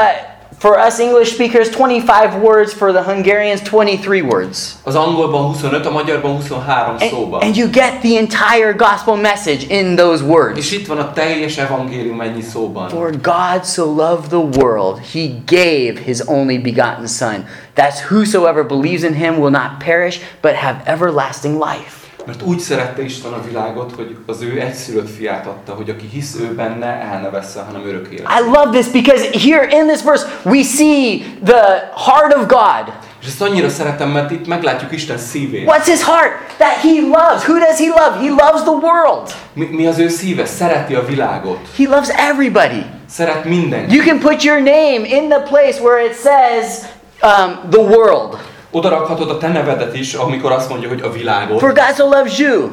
for us English speakers, 25 words. For the Hungarians, 23 words. Az angolban 25, a magyarban 23 And, szóban. and you get the entire gospel message in those words. És itt van a teljes evangélium ennyi szóban. For God so loved the world, he gave his only begotten Son, that whosoever believes in him will not perish, but have everlasting life. Mert úgy szerette Isten a világot, hogy az ő egyszülött fiát adta, hogy aki hisz ő benne, el ne vesse, hanem örök élet. I love this because here in this verse we see the heart of God. És ezt annyira szeretem, mert itt meglátjuk Isten szívét. What's his heart? That he loves. Who does he love? He loves the world. Mi, mi az ő szíve? Szereti a világot. He loves everybody. Szeret mindenkit. You can put your name in the place where it says um, the world. Oda rakhatod a te nevedet is, amikor azt mondja, hogy a világot. For God so loves you.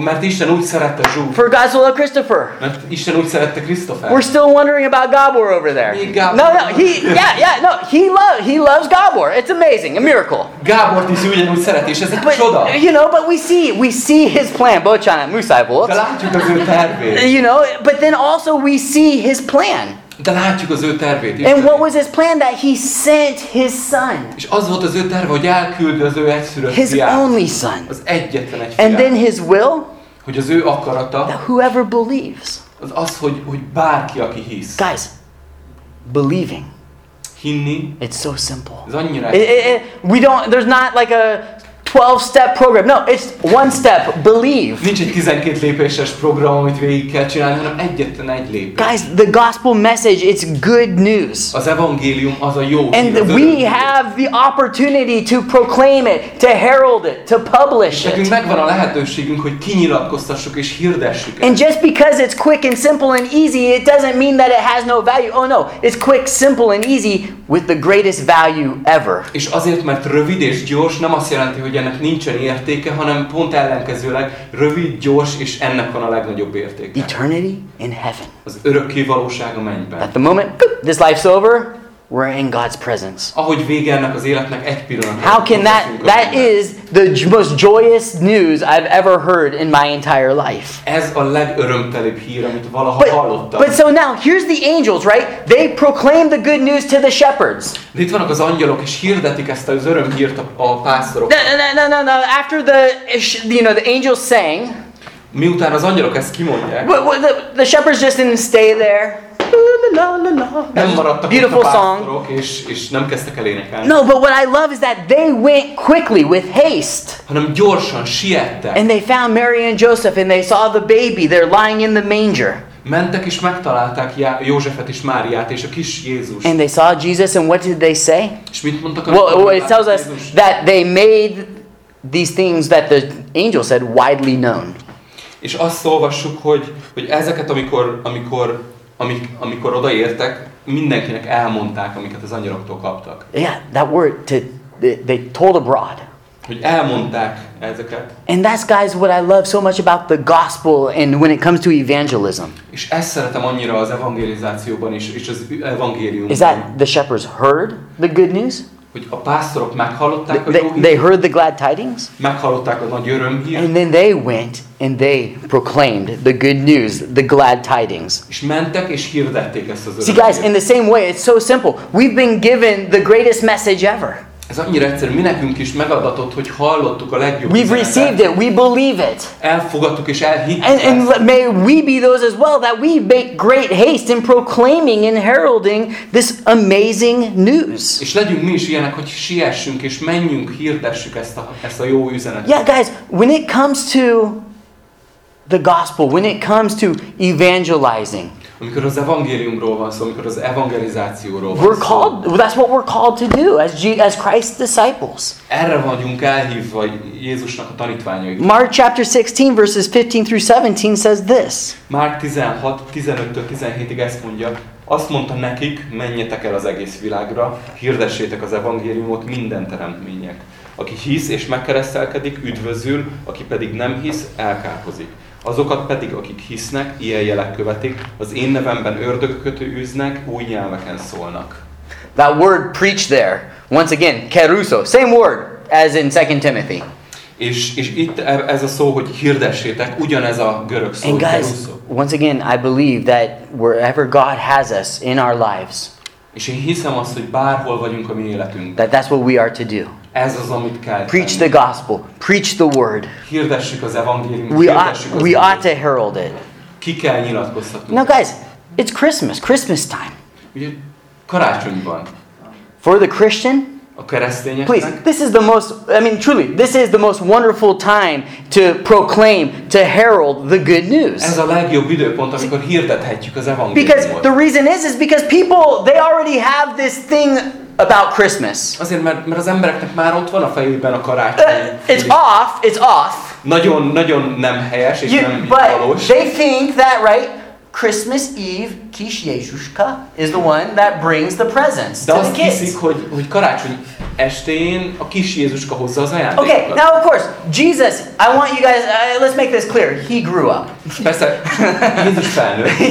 Mert Isten úgy szerette Zsú. For God so loved Christopher. Mert Isten úgy szerette Krisztofer. We're still wondering about Gabor over there. Még Gábor. No, no, he, yeah, yeah, no, he loves, he loves Gabor. It's amazing, a miracle. Gábort is ugyanúgy szereti, és ez egy But csoda. you know, but we see, we see his plan. Bocsánat, muszáj volt. De látjuk az ő tervét. You know, but then also we see his plan. De látjuk az ő tervét is. And what was his plan? That he sent his son, És az volt az ő terve, hogy elküldi az ő egyszülött his fiát. only son. Az egyetlen egy And then fiát. his will Hogy az ő akarata that whoever believes, az az, hogy, hogy bárki, aki hisz. guys, believing. Hinni, It's so simple. ez annyira It- it- it- we don't. There's not like a 12-step program. No, it's one step. Believe. Nincs egy 12 lépéses program, amit végig kell csinálni, hanem egyetlen egy lépés. Guys, the gospel message, it's good news. Az evangélium az a jó And we have the opportunity to proclaim it, to herald it, to publish nekünk it. megvan a lehetőségünk, hogy kinyilatkoztassuk és hirdessük And just because it's quick and simple and easy, it doesn't mean that it has no value. Oh no, it's quick, simple, and easy with the greatest value ever. És azért, mert rövid és gyors, nem azt jelenti, hogy ennek nincsen értéke, hanem pont ellenkezőleg rövid, gyors, és ennek van a legnagyobb értéke. Eternity in heaven. Az örökké valóság a mennyben. At the moment, this life's over, we're in God's presence. Ahogy vége ennek az életnek egy pillanat. How can that that is the most joyous news I've ever heard in my entire life. Ez a legörömtelibb hír, amit valaha But, hallottam. but so now here's the angels, right? They proclaim the good news to the shepherds. De itt vannak az angyalok, és hirdetik ezt az örömhírt a, a pásztorok. No, no, no, no, no. After the you know the angels sang, Miután az angyalok ezt kimondják, what, what, the, the shepherds just didn't stay there. Nem maradtak Beautiful a song. és, és nem kezdtek el énekelni, No, but what I love is that they went quickly with haste. hanem gyorsan siettek. And they found Mary and Joseph and they saw the baby there lying in the manger. Mentek és megtalálták Józsefet és Máriát és a kis Jézus. And they saw Jesus and what did they say? És mit mondtak Well, well, it tells us that they made these things that the angel said widely known. És azt olvassuk, hogy, hogy ezeket, amikor, amikor, amik, amikor odaértek, mindenkinek elmondták, amiket az angyaloktól kaptak. Yeah, that word to they, they told abroad. Hogy elmondták ezeket. And that's guys what I love so much about the gospel and when it comes to evangelism. És ezt szeretem annyira az evangelizációban is, és az evangéliumban, Is that the shepherds heard the good news? Hogy a pásztorok meghallották They, they heard the glad tidings? meghallották a nagy örömhírt, And then they went and they proclaimed the good news, the glad tidings. és mentek és hirdették ezt az See, guys, in the same way, it's so simple. We've been given the greatest message ever. Ez annyira egyszerű, mi nekünk is megadatott, hogy hallottuk a legjobb We've received it, we believe it. Elfogadtuk és elhittük And, and may we be those as well that we make great haste in proclaiming and heralding this amazing news. És legyünk mi is ilyenek, hogy siessünk és menjünk, hirdessük ezt a, ezt a jó üzenetet. Yeah, guys, when it comes to the gospel, when it comes to evangelizing, Amikor az evangéliumról van szó, amikor az evangelizációról van we're szó, called, that's what we're called to do as, G, as Christ's disciples. erre vagyunk elhívva Jézusnak a tanítványai. Mark chapter 16, verses 15 through 17 says this. Márk 16, 15-től 17-ig ezt mondja, azt mondta nekik, menjetek el az egész világra, hirdessétek az evangéliumot minden teremtmények. Aki hisz és megkeresztelkedik, üdvözül, aki pedig nem hisz, elkárhozik. Azokat pedig, akik hisznek, ilyen jelek követik, az én nevemben ördögöket űznek, új nyelveken szólnak. That word preach there, once again, keruso, same word as in 2 Timothy. És, és itt e- ez a szó, hogy hirdessétek, ugyanez a görög szó, And guys, once again, I believe that wherever God has us in our lives, És én hiszem azt, hogy bárhol vagyunk a mi életünkben, that that's what we are to do. ez az, amit kell Preach tenni. the gospel, preach the word. Hirdessük az evangéliumot, We ought, we ought to herald it. Ki kell nyilatkoztatnunk. Now, guys, it's Christmas, Christmas time. Ugye karácsony van. For the Christian, please, this is the most, I mean, truly, this is the most wonderful time to proclaim, to herald the good news. ez a legjobb időpont, amikor hirdethetjük az Because the reason is, is because people, they already have this thing about Christmas. Azért, mert, mert az embereknek már ott van a fejükben a Uh, karácsony. it's off, it's off. Nagyon, nagyon nem helyes és You, nem but valós. they think that, right? Christmas Eve, Kish Jezuska is the one that brings the presents De to the kids. hiszik, hogy, hogy karácsony estén a kis Jézuska hozza az ajándékokat. Okay, now of course, Jesus, I want you guys, uh, let's make this clear. He grew up. Persze, Jézus felnőtt, he,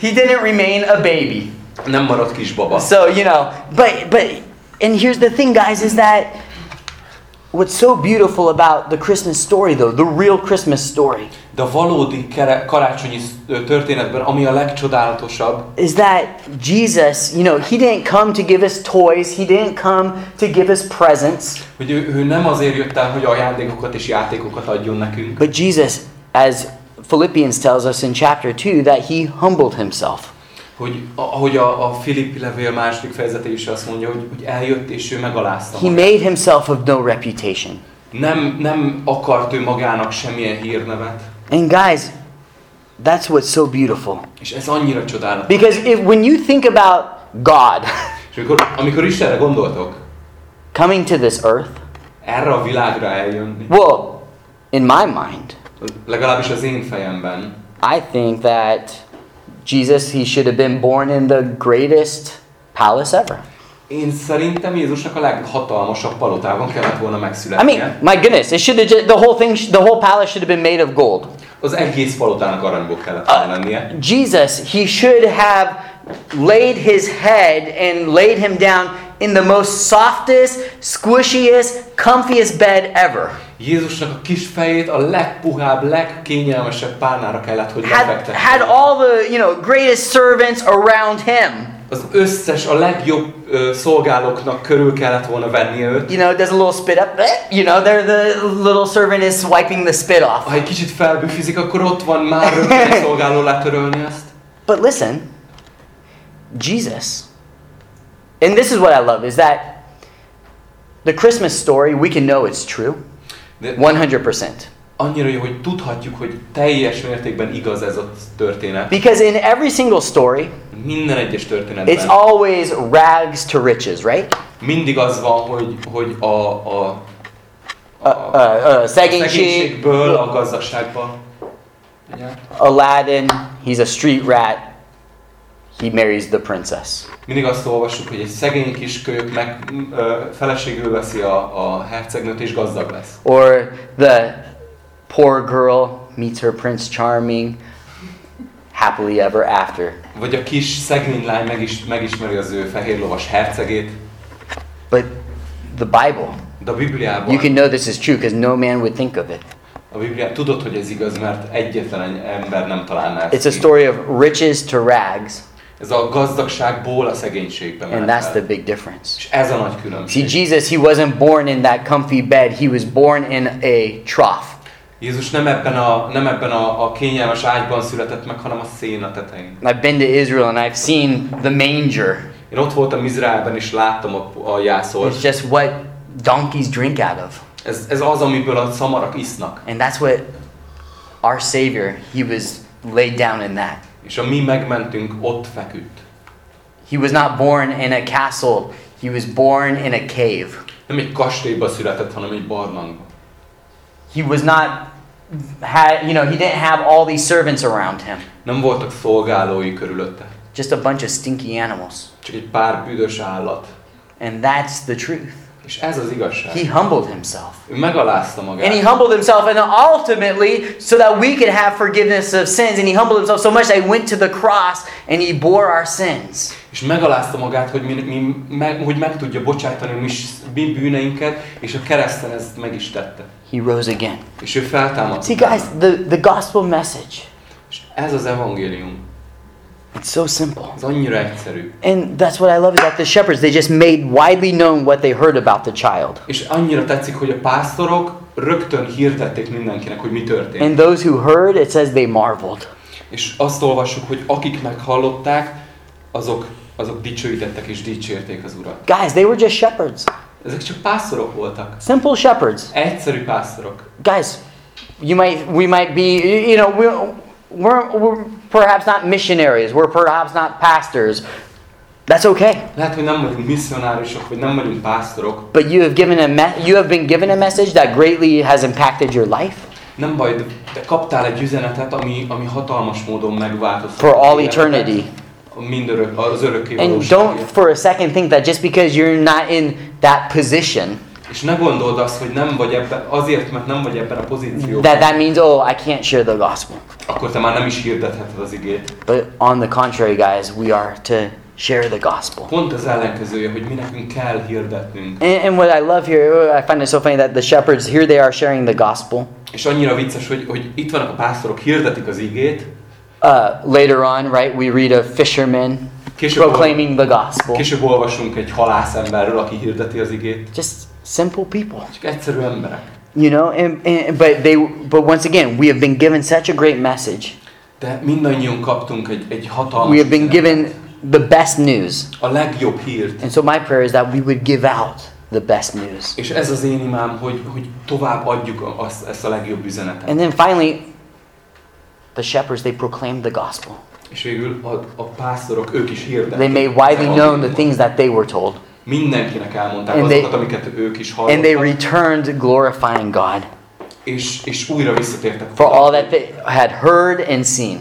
he didn't remain a baby. Nem maradt kisbaba. So, you know, but, but, and here's the thing, guys, is that what's so beautiful about the Christmas story, though, the real Christmas story, De a valódi karácsonyi történetben, ami a legcsodálatosabb, is that Jesus, you know, he didn't come to give us toys, he didn't come to give us presents, hogy ő, ő nem azért jött el, hogy ajándékokat és játékokat adjon nekünk, but Jesus, as Philippians tells us in chapter 2, that he humbled himself. Hogy ahogy a, a Filippi levél második fejezete is azt mondja, hogy, hogy eljött és ő megalázta. He made himself of no reputation. Nem, nem akart ő magának semmilyen hírnevet. And guys, that's what's so beautiful. És ez annyira csodálatos. Because if, when you think about God És amikor, amikor Istenre gondoltok, coming to this earth, erre a világra eljönni, well, in my mind, legalábbis az én fejemben, I think that Jesus, he should have been born in the greatest palace ever. én szerintem Jézusnak a leghatalmasabb palotában kellett volna I mean, my goodness, it should have just, the whole thing, the whole palace should have been made of gold. Az egész palotának aranyból kellett volna Uh. Jesus, he should have laid his head and laid him down in the most softest, squishiest, comfiest bed ever. Jézusnak a kis fejét a legpuhább, legkényelmesebb párnára kellett, hogy Had, had all the, you know, greatest servants around him. Az összes, a legjobb ö, szolgálóknak körül kellett volna vennie őt. You know, does a little spit up. You know, there the little servant is wiping the spit off. Ha egy kicsit felbüfizik, akkor ott van már rögtön egy szolgáló letörölni azt. But listen, Jesus, and this is what I love, is that the Christmas story, we can know it's true De 100%. annyira jó, hogy tudhatjuk, hogy teljes mértékben igaz ez a történet. Because in every single story, Minden egyes it's történetben always rags to riches, right? mindig az van, hogy, hogy a, a, Uh, uh, uh, szegénység, szegénységből a gazdagságba. Igen. Aladdin, he's a street rat, he marries the princess. Mindig azt olvassuk, hogy egy szegény kis kölyök meg ö, feleségül veszi a, a hercegnőt és gazdag lesz. Or the poor girl meets her prince charming, happily ever after. Vagy a kis szegény lány megis, megismeri az ő fehér lovas hercegét. But the Bible, De a Bibliában, you can know this is true because no man would think of it. a Bibliában tudod, hogy ez igaz, mert egyetlen egy ember nem találná ezt It's a story of riches to rags, Ez a gazdagságból a szegénységbe and that's the big difference. És ez a nagy See, különbség. Jesus, he wasn't born in that comfy bed, he was born in a trough. Jézus nem ebben a, nem ebben a, a kényelmes ágyban született meg, hanem a széna tetején. I've been to Israel and I've seen the manger. Én ott voltam Izraelben és láttam a, a jászort. It's just what donkeys drink out of. Ez, ez az, amiből a szamarak isznak. And that's what our Savior, he was laid down in that. És a mi megmentünk ott feküdt. He was not born in a castle, he was born in a cave. Nem egy kastélyba született, hanem egy barlangba. He was not had you know, he didn't have all these servants around him. Nem voltak szolgálói körülötte. Just a bunch of stinky animals. Csak egy pár büdös állat. And that's the truth. És ez az igazság. He humbled himself. Ő megalázta And he magát. humbled himself, and ultimately, so that we could have forgiveness of sins. And he humbled himself so much that he went to the cross and he bore our sins. És megalázta magát, hogy, mi, mi, meg, hogy meg tudja bocsájtani mi, mi bűneinket, és a kereszten ezt meg is tette. He rose again. És ő feltámadt. See, guys, the, the gospel message, És ez az evangélium. It's so simple. Ez annyira egyszerű. And that's what I love that the shepherds, they just made widely known what they heard about the child. És annyira tetszik, hogy a pásztorok rögtön hirdették mindenkinek, hogy mi történt. And those who heard, it says they marveled. És azt olvassuk, hogy akik meghallották, azok, azok dicsőítettek és dicsérték az Urat. Guys, they were just shepherds. Ezek csak pásztorok voltak. Simple shepherds. Egyszerű pásztorok. Guys, you might, we might be, you know, we're, we're, we're perhaps not missionaries, we're perhaps not pastors. That's okay. Lehet, hogy nem vagyunk misszionárisok, vagy nem vagyunk pásztorok. But you have given a me- you have been given a message that greatly has impacted your life Nem baj, de- de kaptál egy üzenetet, ami, ami hatalmas módon megváltoztat. for all eternity. Mindörök, az örökké And don't for a second think that just because you're not in that position És ne gondold azt, hogy nem vagy ebben, azért, mert nem vagy ebben a pozícióban, that that means oh I can't share the gospel. akkor te már nem is hirdetheted az igét. But on the contrary, guys, we are to share the gospel. Pont az ellenkezője, hogy mi nekünk kell hirdetnünk. And, and what I love here, I find it so funny that the shepherds here they are sharing the gospel. És annyira vicces, hogy, hogy itt vannak a pásztorok, hirdetik az igét, Uh, later on, right, we read of fishermen Később, proclaiming the gospel. később olvasunk egy halászemberről, aki hirdeti az igét. Just simple people. Csak egyszerű emberek. You know, and, and but they but once again, we have been given such a great message. De mindannyian kaptunk egy, egy hatalmas We have been given the best news. a legjobb hírt. And so my prayer is that we would give out the best news. És ez az én imám, hogy, hogy tovább adjuk azt, ezt a legjobb üzenetet. And then finally, the shepherds they proclaimed the gospel. És végül a, a pásztorok, ők is hirdették. They made widely known the things that they were told. Mindenkinek elmondták And they- azokat, amiket ők is And they hallottak, returned glorifying God és, és újra visszatértek, for all that they had heard and seen.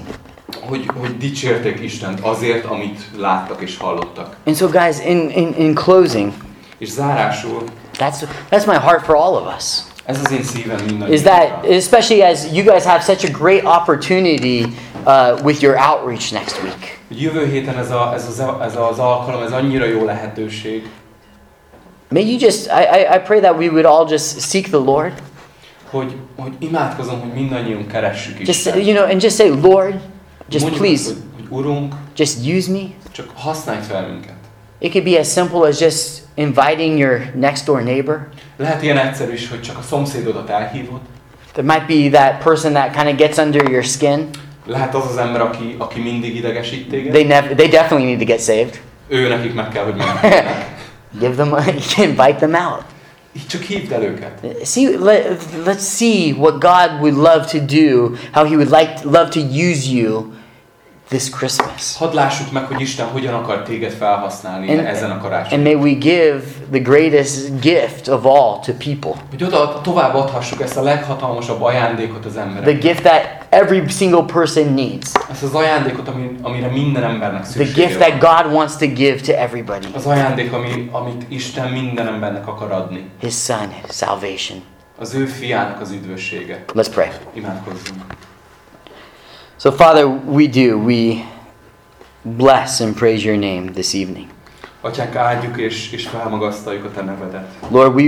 hogy, hogy dicsérték Istent azért, amit láttak és hallottak. And so guys, in, in, in closing, És zárásul, that's that's my heart for all of us. ez az én szívem Is mindannyiunkra. that especially as you guys have such a great opportunity uh, with your outreach next week. Jövő héten ez, a, ez, az, ez az alkalom, ez annyira jó lehetőség, May you just, I, I, I pray that we would all just seek the Lord. hogy, hogy imádkozom, hogy mindannyian keressük Just, Istent. you know, and just say, Lord, just Mondjuk please, hogy, hogy Urunk, just use me. csak használj fel minket. It could be as simple as just inviting your next door neighbor. Lehet ilyen egyszerű is, hogy csak a szomszédodat elhívod. There might be that person that kind of gets under your skin. Lehet az az ember, aki, aki mindig idegesít téged. They, nev- they definitely need to get saved. Ő nekik meg kell, hogy menjenek. Give them, invite them out. Csak hívd el őket. See, let, let's see what God would love to do, how He would like love to use you this Christmas. Hadd lássuk meg, hogy Isten hogyan akar téged felhasználni And, ezen a and karácsonyon. may we give the greatest gift of all to people. Hogy oda tovább adhassuk ezt a leghatalmasabb ajándékot az The emberek. gift that every single person needs. Ezt az ajándékot, ami, amire minden embernek The szüksége gift van. that God wants to give to everybody. Az ajándék, ami, amit Isten minden embernek akar adni. His Son, salvation. Az ő fiának az üdvössége. Let's pray. Imádkozzunk. So, Father, we do. We bless and praise your name this evening. Atyánk, áldjuk és, és felmagasztaljuk a Te nevedet. Lord, we,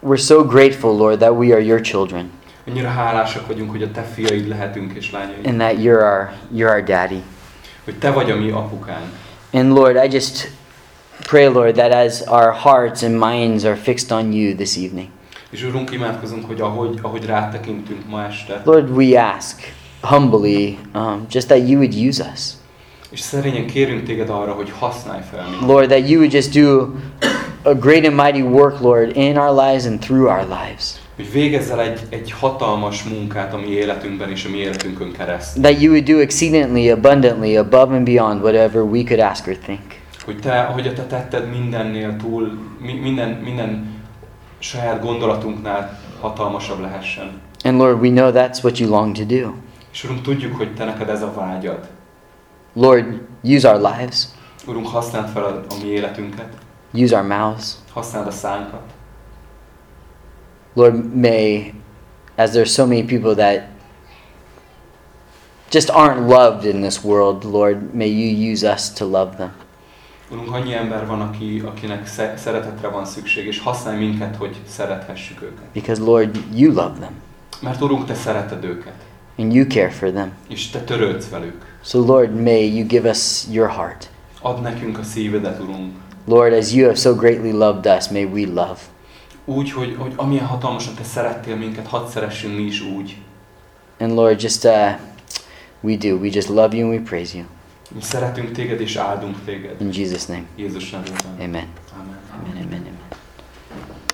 we're so grateful, Lord, that we are your children Annyira hálásak vagyunk, hogy a Te fiaid lehetünk és lányaid. and that you're our, you're our daddy. Hogy Te vagy a mi apukánk. And Lord, I just pray, Lord, that as our hearts and minds are fixed on you this evening, És Urunk, imádkozunk, hogy ahogy, ahogy rátekintünk ma este, Lord, we ask humbly um, just that you would use us. és szerényen kérünk Téged arra, hogy használj fel minket. Lord, that you would just do a great and mighty work, Lord, in our lives and through our lives. Hogy végezzel egy, egy hatalmas munkát a mi életünkben és a mi életünkön keresztül. That you would do exceedingly abundantly above and beyond whatever we could ask or think. Hogy Te, hogy Te tetted mindennél túl, mi, minden, minden saját gondolatunknál hatalmasabb lehessen. And Lord, we know that's what you long to do. És Urunk, tudjuk, hogy Te neked ez a vágyad. Lord, use our lives, Urunk, használd fel a, a mi életünket, use our mouths. használd a szánkat. Lord, may, as there's so many people that just aren't loved in this world, Lord, may you use us to love them. Urunk, annyi ember van, aki, akinek sze- szeretetre van szükség, és használj minket, hogy szerethessük őket. Because, Lord, you love them Mert Urunk, Te szereted őket, and you care for them. és Te törődsz velük. So, Lord, may you give us your heart. Add nekünk a szívedet, Urunk. Lord, as you have so greatly loved us, may we love. Úgy, hogy, hogy amilyen hatalmasan Te szerettél minket, hadd szeressünk mi is úgy. And Lord, just uh, we do. We just love you and we praise you. Mi szeretünk Téged és áldunk Téged. In Jesus' name, Jézus nevében. amen. Amen. Amen, amen.